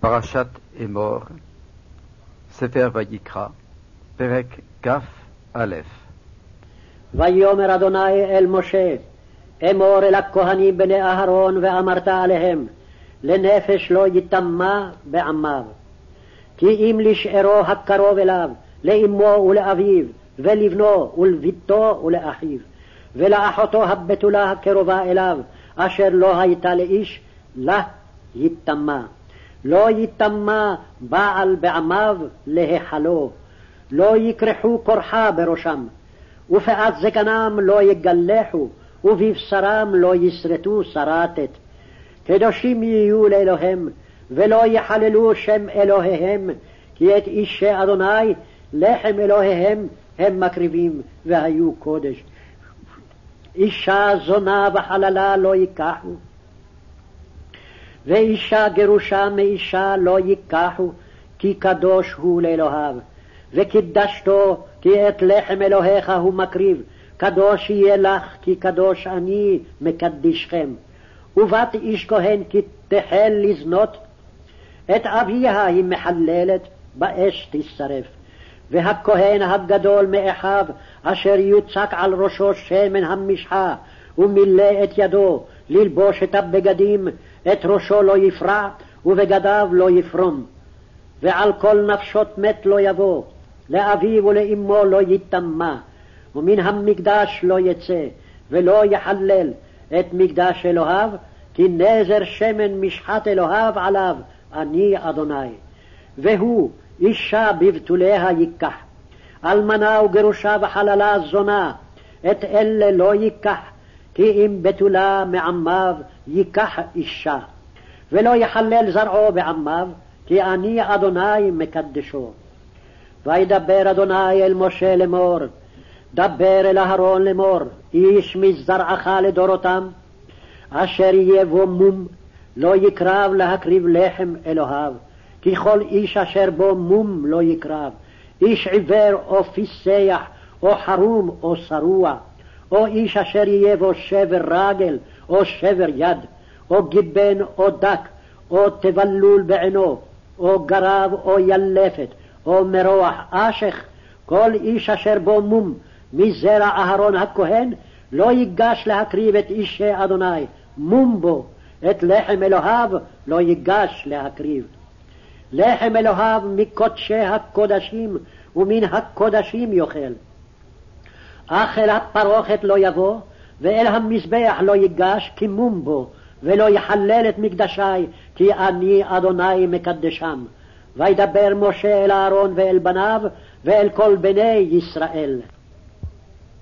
פרשת אמור, ספר ויקרא, פרק כ"א. ויאמר אדוני אל משה, אמור אל הכהנים בני אהרון ואמרת עליהם, לנפש לא יטמא בעמיו. כי אם לשארו הקרוב אליו, לאמו ולאביו, ולבנו ולביתו ולאחיו, ולאחותו הבתולה הקרובה אליו, אשר לא הייתה לאיש, לה יטמא. לא יטמא בעל בעמיו להיכלו, לא יכרחו כורחה בראשם, ופאת זקנם לא יגלחו, ובבשרם לא ישרטו שרתת. קדושים יהיו לאלוהם, ולא יחללו שם אלוהיהם, כי את אישי אדוני לחם אלוהיהם הם מקריבים, והיו קודש. אישה זונה וחללה לא ייקחו, ואישה גרושה מאישה לא ייקחו, כי קדוש הוא לאלוהיו. וקידשתו, כי את לחם אלוהיך הוא מקריב, קדוש יהיה לך, כי קדוש אני מקדישכם. ובת איש כהן כי תחל לזנות, את אביה היא מחללת, באש תשרף. והכהן הגדול מאחיו, אשר יוצק על ראשו שמן המשחה, ומילא את ידו ללבוש את הבגדים, את ראשו לא יפרע, ובגדיו לא יפרום. ועל כל נפשות מת לא יבוא, לאביו ולאמו לא יטמא, ומן המקדש לא יצא, ולא יחלל את מקדש אלוהיו, כי נזר שמן משחת אלוהיו עליו, אני אדוני. והוא אישה בבתוליה ייקח, אלמנה וגרושה וחללה זונה, את אלה לא ייקח, כי אם בתולה מעמיו ייקח אישה, ולא יחלל זרעו בעמיו, כי אני אדוני מקדשו. וידבר אדוני אל משה לאמור, דבר אל אהרון לאמור, איש מזרעך לדורותם, אשר יהיה בו מום, לא יקרב להקריב לחם אלוהיו, כי כל איש אשר בו מום לא יקרב, איש עיוור או פיסח, או חרום או שרוע, או איש אשר יהיה בו שבר רגל, או שבר יד, או גיבן או דק, או תבלול בעינו, או גרב או ילפת, או מרוח אשך, כל איש אשר בו מום מזרע אהרון הכהן, לא ייגש להקריב את אישי אדוני, מום בו, את לחם אלוהיו לא ייגש להקריב. לחם אלוהיו מקודשי הקודשים ומן הקודשים יאכל. אך אל הפרוכת לא יבוא, ואל המזבח לא ייגש כי מום בו, ולא יחלל את מקדשי, כי אני אדוני מקדשם. וידבר משה אל אהרון ואל בניו ואל כל בני ישראל.